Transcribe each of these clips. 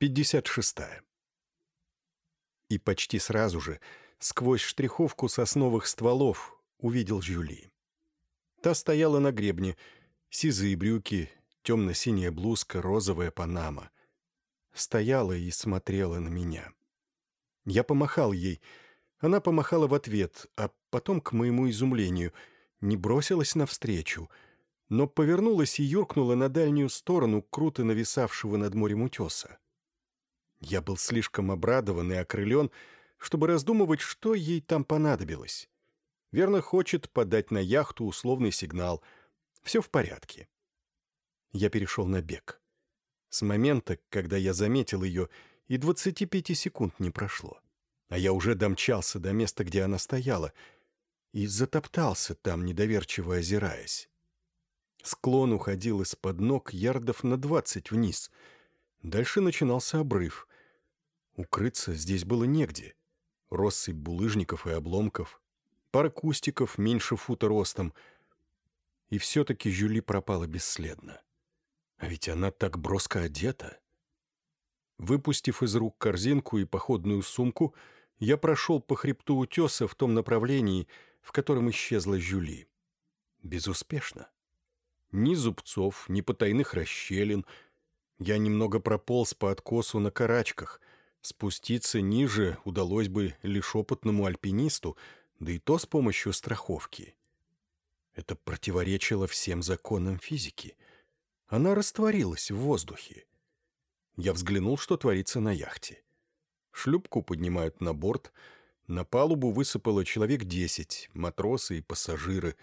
56. И почти сразу же, сквозь штриховку сосновых стволов, увидел Жюли. Та стояла на гребне, сизые брюки, темно-синяя блузка, розовая панама. Стояла и смотрела на меня. Я помахал ей. Она помахала в ответ, а потом, к моему изумлению, не бросилась навстречу, но повернулась и юркнула на дальнюю сторону круто нависавшего над морем утеса. Я был слишком обрадован и окрылен, чтобы раздумывать, что ей там понадобилось. Верно, хочет подать на яхту условный сигнал. Все в порядке. Я перешел на бег. С момента, когда я заметил ее, и 25 секунд не прошло. А я уже домчался до места, где она стояла, и затоптался там, недоверчиво озираясь. Склон уходил из-под ног ярдов на двадцать вниз. Дальше начинался обрыв. Укрыться здесь было негде. Россыпь булыжников и обломков, пара кустиков меньше фута ростом. И все-таки Жюли пропала бесследно. А ведь она так броско одета. Выпустив из рук корзинку и походную сумку, я прошел по хребту утеса в том направлении, в котором исчезла Жюли. Безуспешно. Ни зубцов, ни потайных расщелин. Я немного прополз по откосу на карачках. Спуститься ниже удалось бы лишь опытному альпинисту, да и то с помощью страховки. Это противоречило всем законам физики. Она растворилась в воздухе. Я взглянул, что творится на яхте. Шлюпку поднимают на борт. На палубу высыпало человек десять, матросы и пассажиры.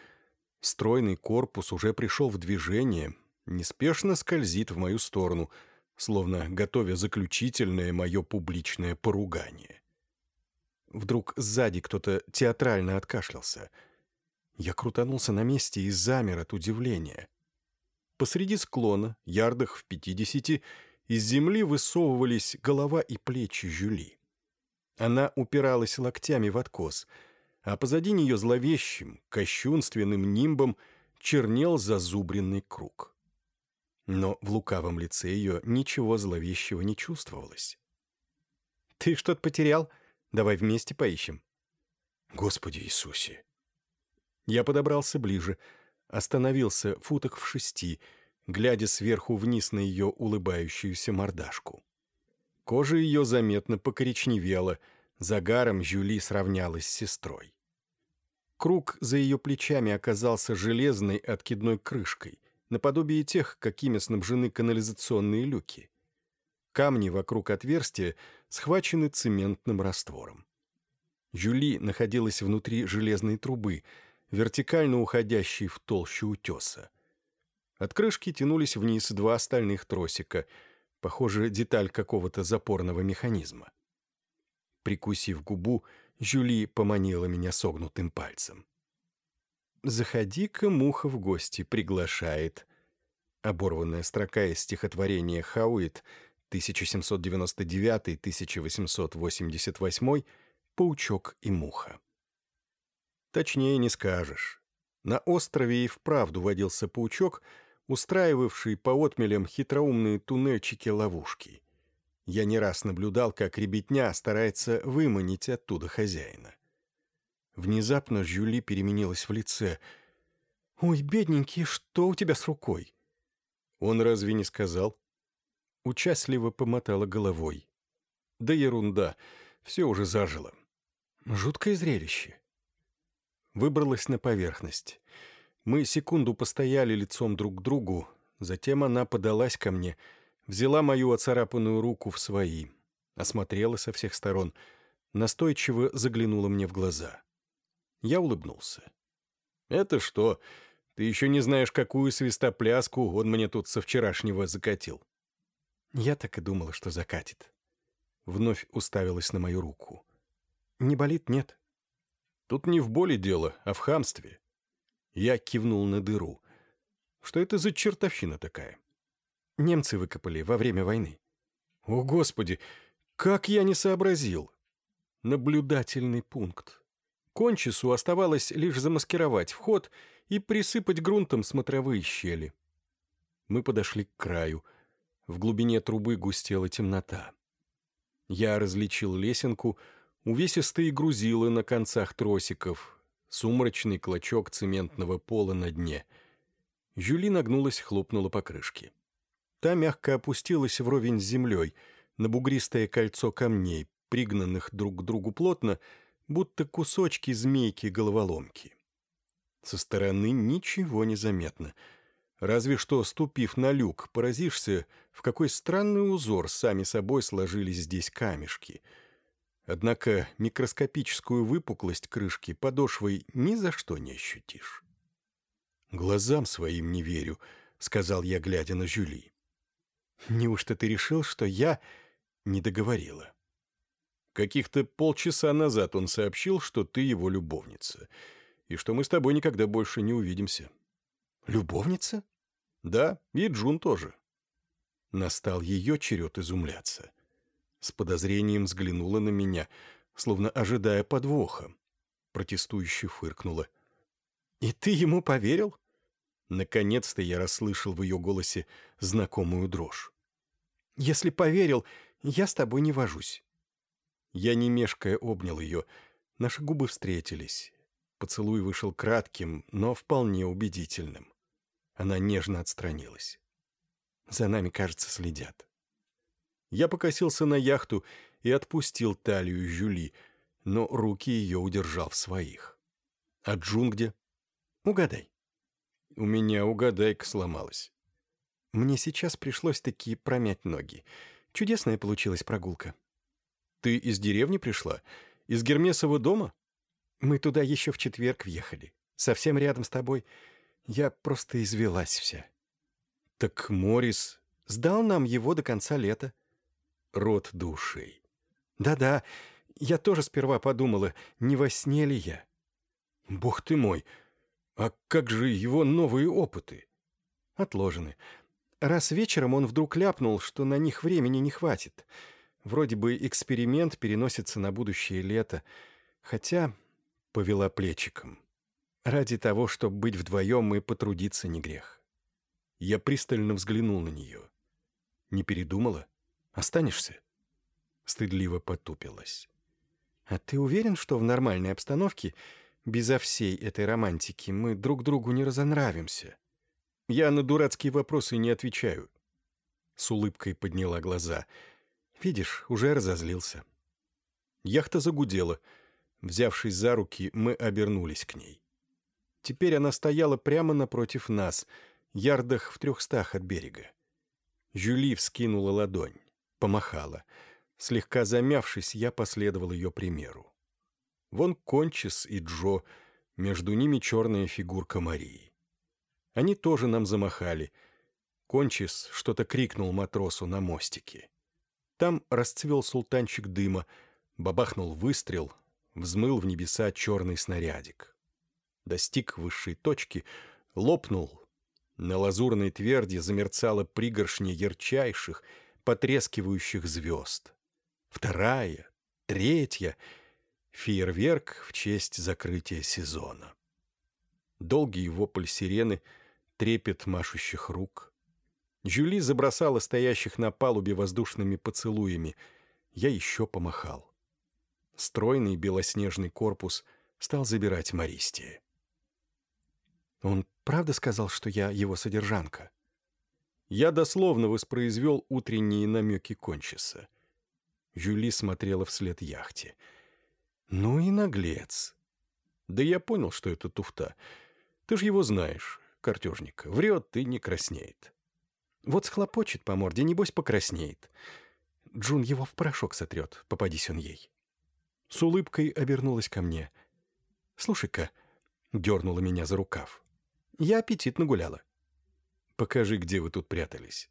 Стройный корпус уже пришел в движение, неспешно скользит в мою сторону — словно готовя заключительное мое публичное поругание. Вдруг сзади кто-то театрально откашлялся. Я крутанулся на месте и замер от удивления. Посреди склона, ярдах в пятидесяти, из земли высовывались голова и плечи Жюли. Она упиралась локтями в откос, а позади нее зловещим, кощунственным нимбом чернел зазубренный круг но в лукавом лице ее ничего зловещего не чувствовалось. «Ты что-то потерял? Давай вместе поищем». «Господи Иисусе!» Я подобрался ближе, остановился в футах в шести, глядя сверху вниз на ее улыбающуюся мордашку. Кожа ее заметно покоричневела, загаром Жюли сравнялась с сестрой. Круг за ее плечами оказался железной откидной крышкой, наподобие тех, какими снабжены канализационные люки. Камни вокруг отверстия схвачены цементным раствором. Жюли находилась внутри железной трубы, вертикально уходящей в толщу утеса. От крышки тянулись вниз два остальных тросика, похоже, деталь какого-то запорного механизма. Прикусив губу, Жюли поманила меня согнутым пальцем. «Заходи-ка, муха в гости приглашает». Оборванная строка из стихотворения Хауит 1799-1888 «Паучок и муха». Точнее не скажешь. На острове и вправду водился паучок, устраивавший по отмелям хитроумные туннельчики-ловушки. Я не раз наблюдал, как ребятня старается выманить оттуда хозяина. Внезапно Жюли переменилась в лице. «Ой, бедненький, что у тебя с рукой?» «Он разве не сказал?» Участливо помотала головой. «Да ерунда, все уже зажило. Жуткое зрелище». Выбралась на поверхность. Мы секунду постояли лицом друг к другу, затем она подалась ко мне, взяла мою оцарапанную руку в свои, осмотрела со всех сторон, настойчиво заглянула мне в глаза. Я улыбнулся. «Это что? Ты еще не знаешь, какую свистопляску он мне тут со вчерашнего закатил?» Я так и думала, что закатит. Вновь уставилась на мою руку. «Не болит, нет?» «Тут не в боли дело, а в хамстве». Я кивнул на дыру. «Что это за чертовщина такая?» «Немцы выкопали во время войны». «О, Господи! Как я не сообразил!» «Наблюдательный пункт. Кончису оставалось лишь замаскировать вход и присыпать грунтом смотровые щели. Мы подошли к краю. В глубине трубы густела темнота. Я различил лесенку, увесистые грузилы на концах тросиков, сумрачный клочок цементного пола на дне. Жюли нагнулась, хлопнула по крышке. Та мягко опустилась вровень с землей, на бугристое кольцо камней, пригнанных друг к другу плотно, будто кусочки змейки-головоломки. Со стороны ничего не заметно. Разве что, ступив на люк, поразишься, в какой странный узор сами собой сложились здесь камешки. Однако микроскопическую выпуклость крышки подошвой ни за что не ощутишь. «Глазам своим не верю», — сказал я, глядя на Жюли. «Неужто ты решил, что я...» — не договорила. Каких-то полчаса назад он сообщил, что ты его любовница, и что мы с тобой никогда больше не увидимся. Любовница? Да, и Джун тоже. Настал ее черед изумляться. С подозрением взглянула на меня, словно ожидая подвоха. Протестующе фыркнула. «И ты ему поверил?» Наконец-то я расслышал в ее голосе знакомую дрожь. «Если поверил, я с тобой не вожусь. Я не мешкая обнял ее. Наши губы встретились. Поцелуй вышел кратким, но вполне убедительным. Она нежно отстранилась. За нами, кажется, следят. Я покосился на яхту и отпустил талию Жюли, но руки ее удержал в своих. А Джун где? Угадай. У меня угадайка сломалась. Мне сейчас пришлось таки промять ноги. Чудесная получилась прогулка. Ты из деревни пришла? Из Гермесова дома? Мы туда еще в четверг въехали. Совсем рядом с тобой. Я просто извелась вся. Так Морис сдал нам его до конца лета. Рот душей. Да-да, я тоже сперва подумала, не во сне ли я. Бог ты мой, а как же его новые опыты? Отложены. Раз вечером он вдруг ляпнул, что на них времени не хватит — Вроде бы эксперимент переносится на будущее лето, хотя повела плечиком. Ради того, чтобы быть вдвоем и потрудиться не грех. Я пристально взглянул на нее. Не передумала? Останешься? Стыдливо потупилась. А ты уверен, что в нормальной обстановке, безо всей этой романтики, мы друг другу не разонравимся? Я на дурацкие вопросы не отвечаю. С улыбкой подняла глаза — Видишь, уже разозлился. Яхта загудела. Взявшись за руки, мы обернулись к ней. Теперь она стояла прямо напротив нас, ярдах в трехстах от берега. Жюли вскинула ладонь, помахала. Слегка замявшись, я последовал ее примеру. Вон Кончис и Джо, между ними черная фигурка Марии. Они тоже нам замахали. Кончис что-то крикнул матросу на мостике. Там расцвел султанчик дыма, бабахнул выстрел, взмыл в небеса черный снарядик. Достиг высшей точки, лопнул. На лазурной тверди замерцала пригоршня ярчайших, потрескивающих звезд. Вторая, третья — фейерверк в честь закрытия сезона. Долгий вопль сирены, трепет машущих рук — Жюли забросала стоящих на палубе воздушными поцелуями. Я еще помахал. Стройный белоснежный корпус стал забирать Мористия. Он правда сказал, что я его содержанка? Я дословно воспроизвел утренние намеки Кончиса. Жюли смотрела вслед яхте. «Ну и наглец!» «Да я понял, что это туфта. Ты ж его знаешь, картежник. Врет и не краснеет». Вот схлопочет по морде, небось покраснеет. Джун его в порошок сотрет, попадись он ей. С улыбкой обернулась ко мне. «Слушай-ка», — дернула меня за рукав. «Я аппетит нагуляла». «Покажи, где вы тут прятались».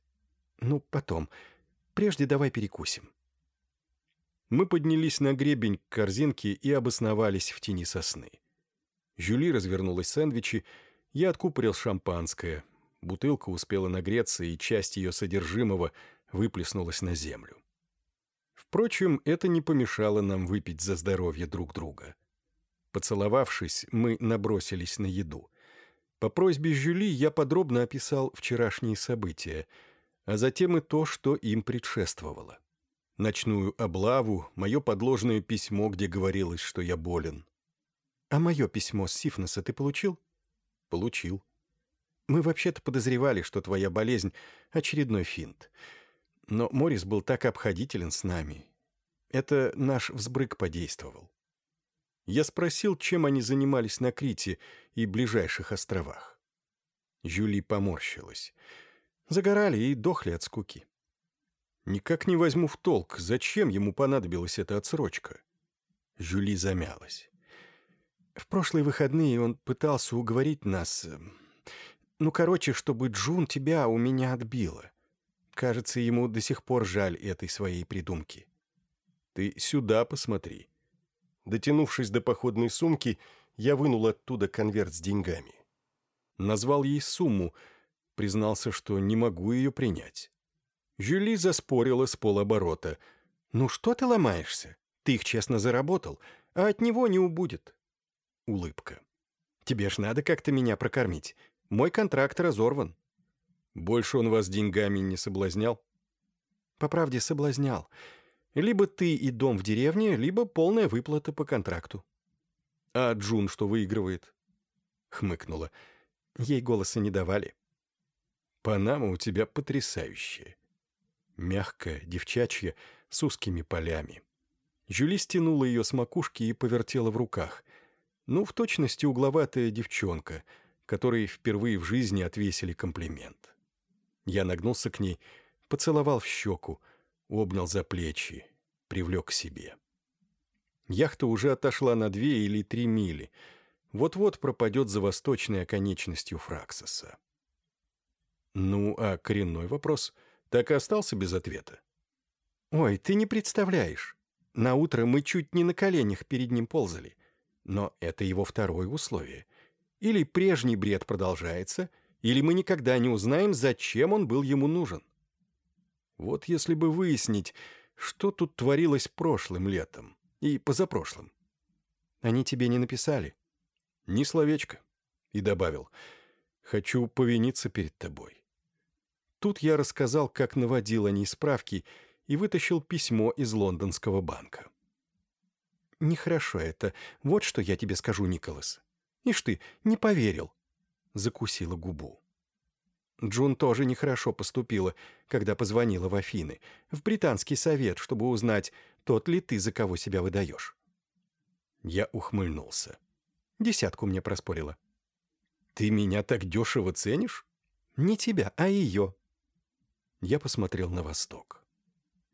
«Ну, потом. Прежде давай перекусим». Мы поднялись на гребень к корзинке и обосновались в тени сосны. Жюли развернулась сэндвичи, я откупорил шампанское, Бутылка успела нагреться, и часть ее содержимого выплеснулась на землю. Впрочем, это не помешало нам выпить за здоровье друг друга. Поцеловавшись, мы набросились на еду. По просьбе Жюли я подробно описал вчерашние события. а затем и то, что им предшествовало. Ночную облаву, мое подложное письмо, где говорилось, что я болен. «А мое письмо с Сифноса ты получил?» «Получил». «Мы вообще-то подозревали, что твоя болезнь — очередной финт. Но Морис был так обходителен с нами. Это наш взбрык подействовал. Я спросил, чем они занимались на Крите и ближайших островах. Жюли поморщилась. Загорали и дохли от скуки. Никак не возьму в толк, зачем ему понадобилась эта отсрочка. Жюли замялась. В прошлые выходные он пытался уговорить нас... Ну, короче, чтобы Джун тебя у меня отбила. Кажется, ему до сих пор жаль этой своей придумки. Ты сюда посмотри. Дотянувшись до походной сумки, я вынул оттуда конверт с деньгами. Назвал ей сумму, признался, что не могу ее принять. Жюли заспорила с полоборота. «Ну что ты ломаешься? Ты их честно заработал, а от него не убудет». Улыбка. «Тебе ж надо как-то меня прокормить. Мой контракт разорван». «Больше он вас деньгами не соблазнял?» «По правде, соблазнял. Либо ты и дом в деревне, либо полная выплата по контракту». «А Джун что выигрывает?» Хмыкнула. Ей голоса не давали. «Панама у тебя потрясающая. Мягкая, девчачья, с узкими полями. Жюли стянула ее с макушки и повертела в руках. Ну, в точности угловатая девчонка, которой впервые в жизни отвесили комплимент. Я нагнулся к ней, поцеловал в щеку, обнял за плечи, привлек к себе. Яхта уже отошла на две или три мили. Вот-вот пропадет за восточной оконечностью Фраксоса. Ну, а коренной вопрос так и остался без ответа. «Ой, ты не представляешь. На утро мы чуть не на коленях перед ним ползали. Но это его второе условие. Или прежний бред продолжается, или мы никогда не узнаем, зачем он был ему нужен. Вот если бы выяснить, что тут творилось прошлым летом и позапрошлым. Они тебе не написали? Ни словечко. И добавил, хочу повиниться перед тобой. Тут я рассказал, как наводил они справки и вытащил письмо из лондонского банка. «Нехорошо это. Вот что я тебе скажу, Николас. Ишь ты, не поверил!» Закусила губу. Джун тоже нехорошо поступила, когда позвонила в Афины, в британский совет, чтобы узнать, тот ли ты, за кого себя выдаешь. Я ухмыльнулся. Десятку мне проспорила. «Ты меня так дешево ценишь?» «Не тебя, а ее», я посмотрел на восток.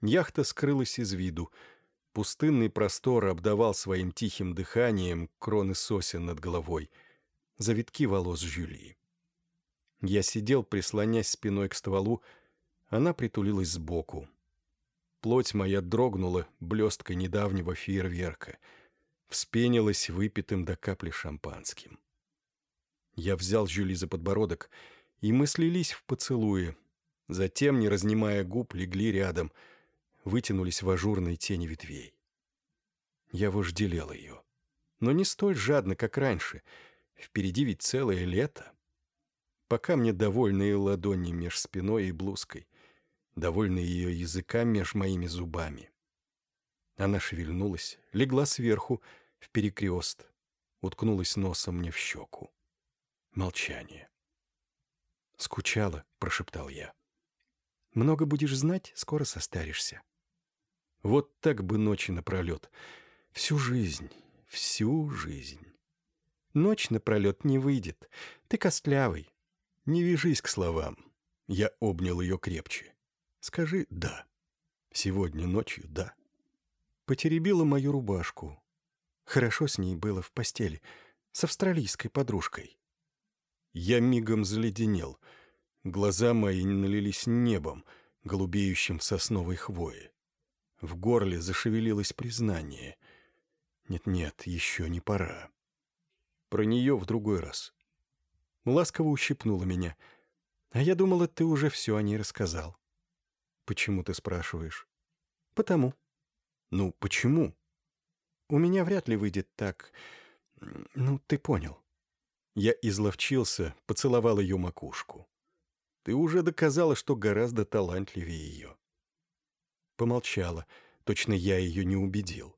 Яхта скрылась из виду. Пустынный простор обдавал своим тихим дыханием кроны сосен над головой, завитки волос Жюли. Я сидел, прислонясь спиной к стволу, она притулилась сбоку. Плоть моя дрогнула блесткой недавнего фейерверка, вспенилась выпитым до капли шампанским. Я взял Жюли за подбородок, и мы слились в поцелуе, Затем, не разнимая губ, легли рядом, вытянулись в ажурной тени ветвей. Я вожделел ее. Но не столь жадно, как раньше. Впереди ведь целое лето. Пока мне довольны ее ладони меж спиной и блузкой, довольны ее языка меж моими зубами. Она шевельнулась, легла сверху, в перекрест, уткнулась носом мне в щеку. Молчание. «Скучала», — прошептал я. Много будешь знать, скоро состаришься. Вот так бы ночи напролет. Всю жизнь, всю жизнь. Ночь напролет не выйдет. Ты костлявый. Не вяжись к словам. Я обнял ее крепче. Скажи «да». Сегодня ночью «да». Потеребила мою рубашку. Хорошо с ней было в постели. С австралийской подружкой. Я мигом заледенел — Глаза мои налились небом, голубеющим в сосновой хвое. В горле зашевелилось признание. Нет-нет, еще не пора. Про нее в другой раз. Ласково ущипнула меня. А я думала, ты уже все о ней рассказал. Почему ты спрашиваешь? Потому. Ну, почему? У меня вряд ли выйдет так... Ну, ты понял. Я изловчился, поцеловал ее макушку. Ты уже доказала, что гораздо талантливее ее. Помолчала. Точно я ее не убедил.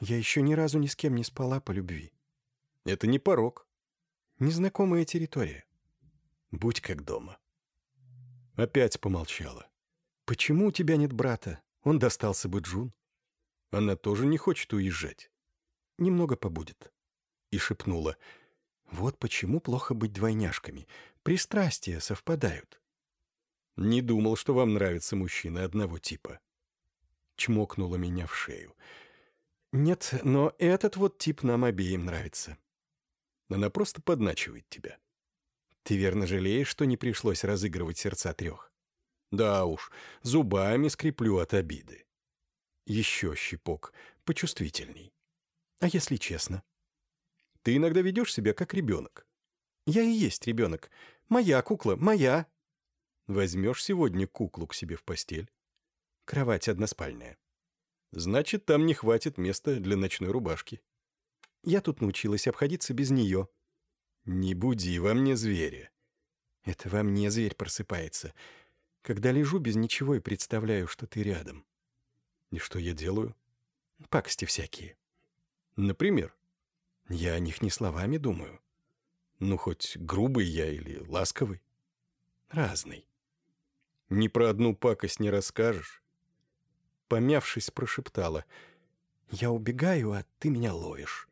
Я еще ни разу ни с кем не спала по любви. Это не порог. Незнакомая территория. Будь как дома. Опять помолчала. Почему у тебя нет брата? Он достался бы Джун. Она тоже не хочет уезжать. Немного побудет. И шепнула. Вот почему плохо быть двойняшками. Пристрастия совпадают. Не думал, что вам нравятся мужчины одного типа. Чмокнула меня в шею. Нет, но этот вот тип нам обеим нравится. Она просто подначивает тебя. Ты верно жалеешь, что не пришлось разыгрывать сердца трех? Да уж, зубами скреплю от обиды. Еще щипок, почувствительней. А если честно? Ты иногда ведешь себя как ребенок. Я и есть ребенок. Моя кукла, моя. Возьмешь сегодня куклу к себе в постель? Кровать односпальная. Значит, там не хватит места для ночной рубашки. Я тут научилась обходиться без нее. Не буди во мне зверя. Это во мне зверь просыпается. Когда лежу без ничего и представляю, что ты рядом. И что я делаю? Пакости всякие. Например? Я о них не словами думаю. Ну, хоть грубый я или ласковый? Разный. Ни про одну пакость не расскажешь? Помявшись, прошептала. Я убегаю, а ты меня ловишь.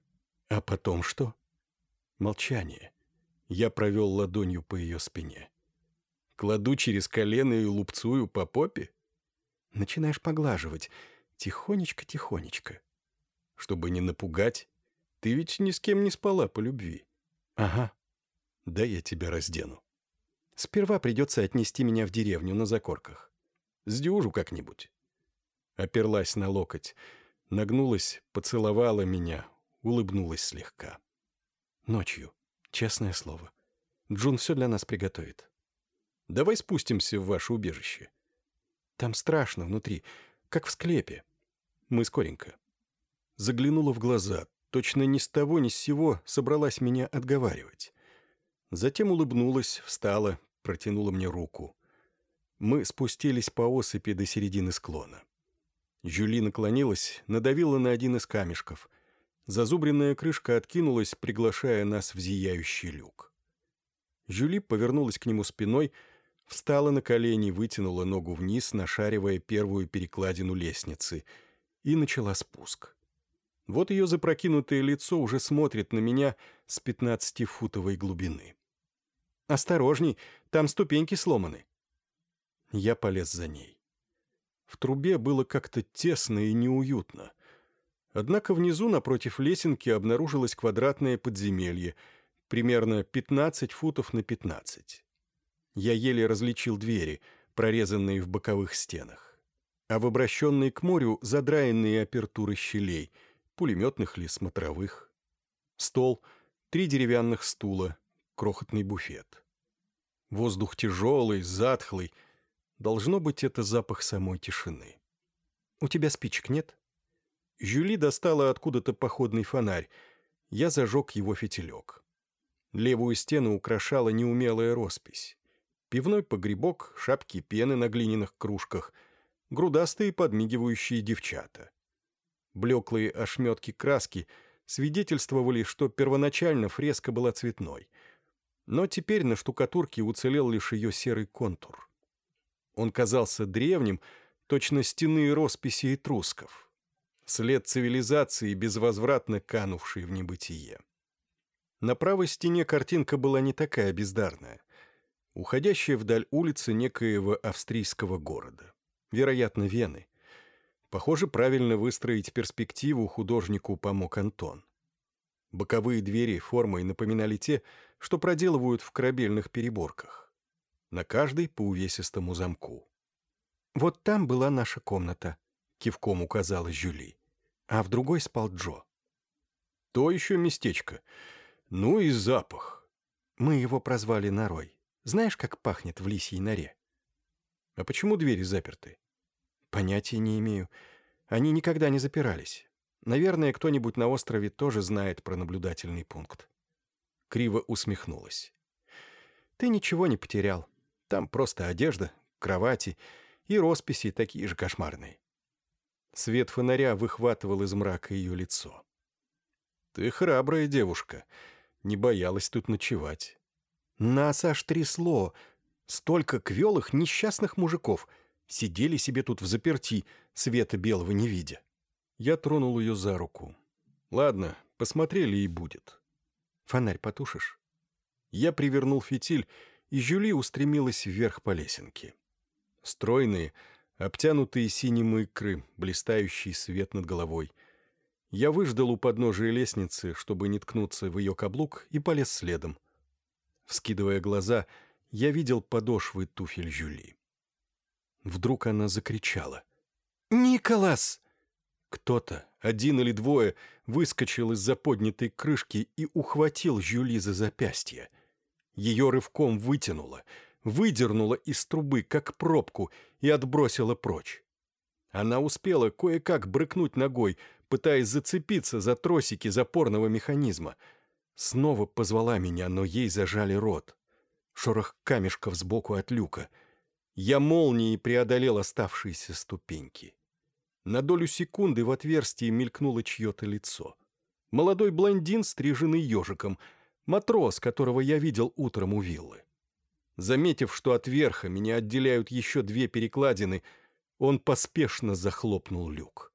А потом что? Молчание. Я провел ладонью по ее спине. Кладу через колено и лупцую по попе? Начинаешь поглаживать. Тихонечко-тихонечко. Чтобы не напугать. Ты ведь ни с кем не спала по любви. Ага. Да я тебя раздену. Сперва придется отнести меня в деревню на закорках. Сдюжу как-нибудь. Оперлась на локоть, нагнулась, поцеловала меня, улыбнулась слегка. Ночью, честное слово. Джун все для нас приготовит. Давай спустимся в ваше убежище. Там страшно внутри, как в склепе. Мы скоренько. Заглянула в глаза, точно ни с того ни с сего собралась меня отговаривать. Затем улыбнулась, встала, протянула мне руку. Мы спустились по осыпи до середины склона. Жюли наклонилась, надавила на один из камешков. Зазубренная крышка откинулась, приглашая нас в зияющий люк. Жюли повернулась к нему спиной, встала на колени, вытянула ногу вниз, нашаривая первую перекладину лестницы, и начала спуск. Вот ее запрокинутое лицо уже смотрит на меня с пятнадцатифутовой глубины. «Осторожней, там ступеньки сломаны». Я полез за ней. В трубе было как-то тесно и неуютно. Однако внизу, напротив лесенки, обнаружилось квадратное подземелье, примерно 15 футов на 15. Я еле различил двери, прорезанные в боковых стенах. А в обращенной к морю задраенные апертуры щелей — пулеметных ли, смотровых. Стол, три деревянных стула, крохотный буфет. Воздух тяжелый, затхлый. Должно быть, это запах самой тишины. «У тебя спичек нет?» Жюли достала откуда-то походный фонарь. Я зажег его фитилек. Левую стену украшала неумелая роспись. Пивной погребок, шапки пены на глиняных кружках, грудастые подмигивающие девчата. Блеклые ошметки краски свидетельствовали, что первоначально фреска была цветной. Но теперь на штукатурке уцелел лишь ее серый контур. Он казался древним, точно стены росписи этрусков. След цивилизации, безвозвратно канувшей в небытие. На правой стене картинка была не такая бездарная. Уходящая вдаль улицы некоего австрийского города. Вероятно, Вены. Похоже, правильно выстроить перспективу художнику помог Антон. Боковые двери формой напоминали те, что проделывают в корабельных переборках. На каждой по увесистому замку. «Вот там была наша комната», — кивком указала Жюли. «А в другой спал Джо». «То еще местечко. Ну и запах». Мы его прозвали Норой. Знаешь, как пахнет в лисьей норе? «А почему двери заперты?» Понятия не имею. Они никогда не запирались. Наверное, кто-нибудь на острове тоже знает про наблюдательный пункт. Криво усмехнулась. Ты ничего не потерял. Там просто одежда, кровати и росписи такие же кошмарные. Свет фонаря выхватывал из мрака ее лицо. «Ты храбрая девушка, не боялась тут ночевать». «Нас аж трясло. Столько квелых несчастных мужиков сидели себе тут в заперти, света белого не видя». Я тронул ее за руку. «Ладно, посмотрели и будет. Фонарь потушишь?» Я привернул фитиль, и Жюли устремилась вверх по лесенке. Стройные, обтянутые синим икры, блистающий свет над головой. Я выждал у подножия лестницы, чтобы не ткнуться в ее каблук, и полез следом. Вскидывая глаза, я видел подошвы туфель Жюли. Вдруг она закричала. «Николас!» Кто-то, один или двое, выскочил из-за поднятой крышки и ухватил Жюли за запястье. Ее рывком вытянуло, выдернуло из трубы, как пробку, и отбросило прочь. Она успела кое-как брыкнуть ногой, пытаясь зацепиться за тросики запорного механизма. Снова позвала меня, но ей зажали рот. Шорох камешков сбоку от люка. Я молнией преодолел оставшиеся ступеньки. На долю секунды в отверстии мелькнуло чье-то лицо. Молодой блондин, стриженный ежиком, матрос, которого я видел утром у виллы. Заметив, что от верха меня отделяют еще две перекладины, он поспешно захлопнул люк.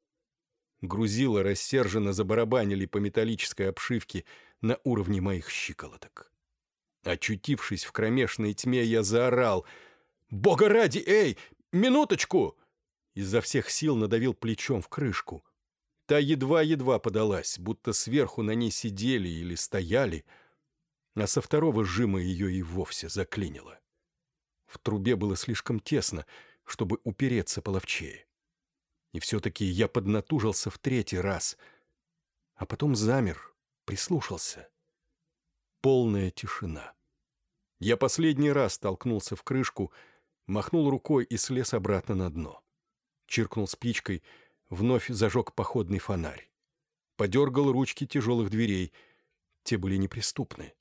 Грузила рассерженно забарабанили по металлической обшивке на уровне моих щиколоток. Очутившись в кромешной тьме, я заорал «Бога ради, эй, минуточку!» Изо всех сил надавил плечом в крышку. Та едва-едва подалась, будто сверху на ней сидели или стояли, а со второго жима ее и вовсе заклинило. В трубе было слишком тесно, чтобы упереться половчее. И все-таки я поднатужился в третий раз, а потом замер, прислушался. Полная тишина. Я последний раз толкнулся в крышку, махнул рукой и слез обратно на дно чиркнул спичкой, вновь зажег походный фонарь. Подергал ручки тяжелых дверей. Те были неприступны.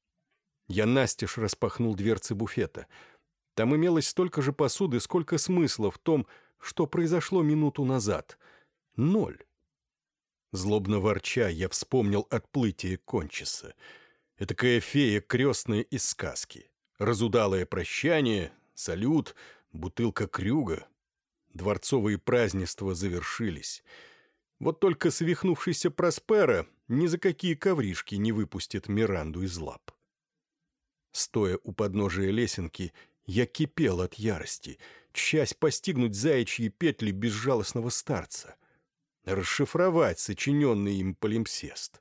Я настежь распахнул дверцы буфета. Там имелось столько же посуды, сколько смысла в том, что произошло минуту назад. Ноль. Злобно ворча, я вспомнил отплытие Кончиса. Этакая фея крестная из сказки. Разудалое прощание, салют, бутылка крюга, Дворцовые празднества завершились. Вот только свихнувшийся Проспера ни за какие ковришки не выпустит Миранду из лап. Стоя у подножия лесенки, я кипел от ярости, часть постигнуть заячьи петли безжалостного старца, расшифровать сочиненный им полимсест.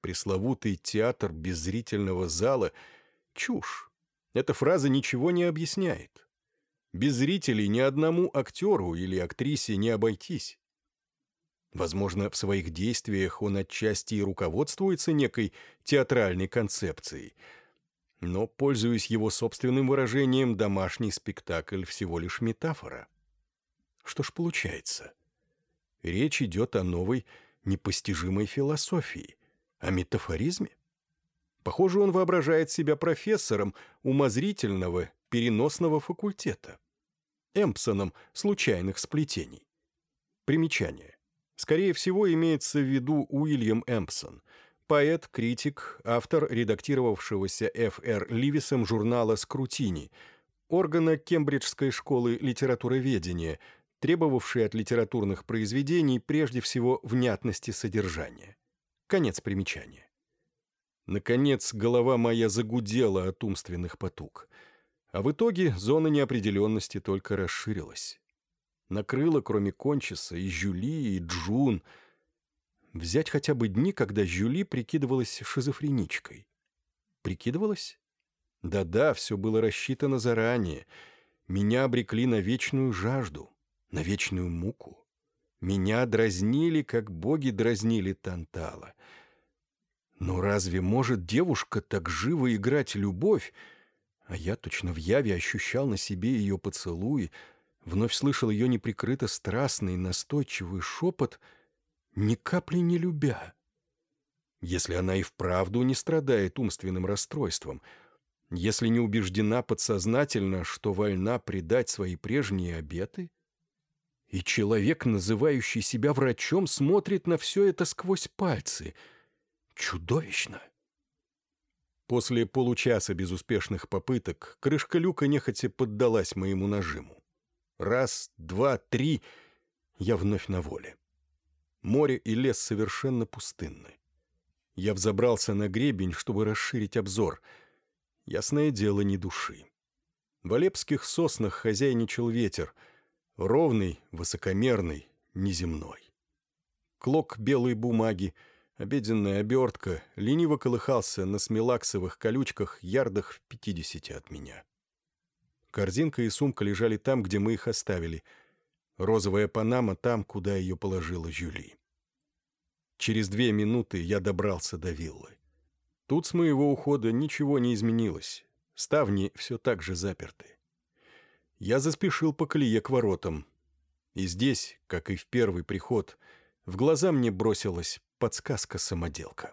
Пресловутый театр без зрительного зала — чушь. Эта фраза ничего не объясняет. Без зрителей ни одному актеру или актрисе не обойтись. Возможно, в своих действиях он отчасти и руководствуется некой театральной концепцией, но, пользуясь его собственным выражением, домашний спектакль всего лишь метафора. Что ж получается? Речь идет о новой, непостижимой философии, о метафоризме. Похоже, он воображает себя профессором умозрительного, переносного факультета. Эмпсоном случайных сплетений. Примечание. Скорее всего, имеется в виду Уильям Эмпсон, поэт, критик, автор редактировавшегося Ф.Р. Ливисом журнала «Скрутини», органа Кембриджской школы литературоведения, требовавший от литературных произведений прежде всего внятности содержания. Конец примечания. Наконец, голова моя загудела от умственных потуг — а в итоге зона неопределенности только расширилась. Накрыла, кроме Кончиса, и Жюли, и Джун. Взять хотя бы дни, когда Жюли прикидывалась шизофреничкой. Прикидывалась? Да-да, все было рассчитано заранее. Меня обрекли на вечную жажду, на вечную муку. Меня дразнили, как боги дразнили Тантала. Но разве может девушка так живо играть любовь, а я точно в яве ощущал на себе ее поцелуй, вновь слышал ее неприкрыто страстный, настойчивый шепот, ни капли не любя. Если она и вправду не страдает умственным расстройством, Если не убеждена подсознательно, что вольна предать свои прежние обеты? И человек, называющий себя врачом, смотрит на все это сквозь пальцы. Чудовищно! После получаса безуспешных попыток крышка люка нехотя поддалась моему нажиму. Раз, два, три — я вновь на воле. Море и лес совершенно пустынны. Я взобрался на гребень, чтобы расширить обзор. Ясное дело, не души. В Алепских соснах хозяйничал ветер. Ровный, высокомерный, неземной. Клок белой бумаги, обеденная обертка, лениво колыхался на смелаксовых колючках ярдах в пятидесяти от меня. Корзинка и сумка лежали там, где мы их оставили — Розовая панама там, куда ее положила Жюли. Через две минуты я добрался до виллы. Тут с моего ухода ничего не изменилось. Ставни все так же заперты. Я заспешил по колее к воротам. И здесь, как и в первый приход, в глаза мне бросилась подсказка-самоделка.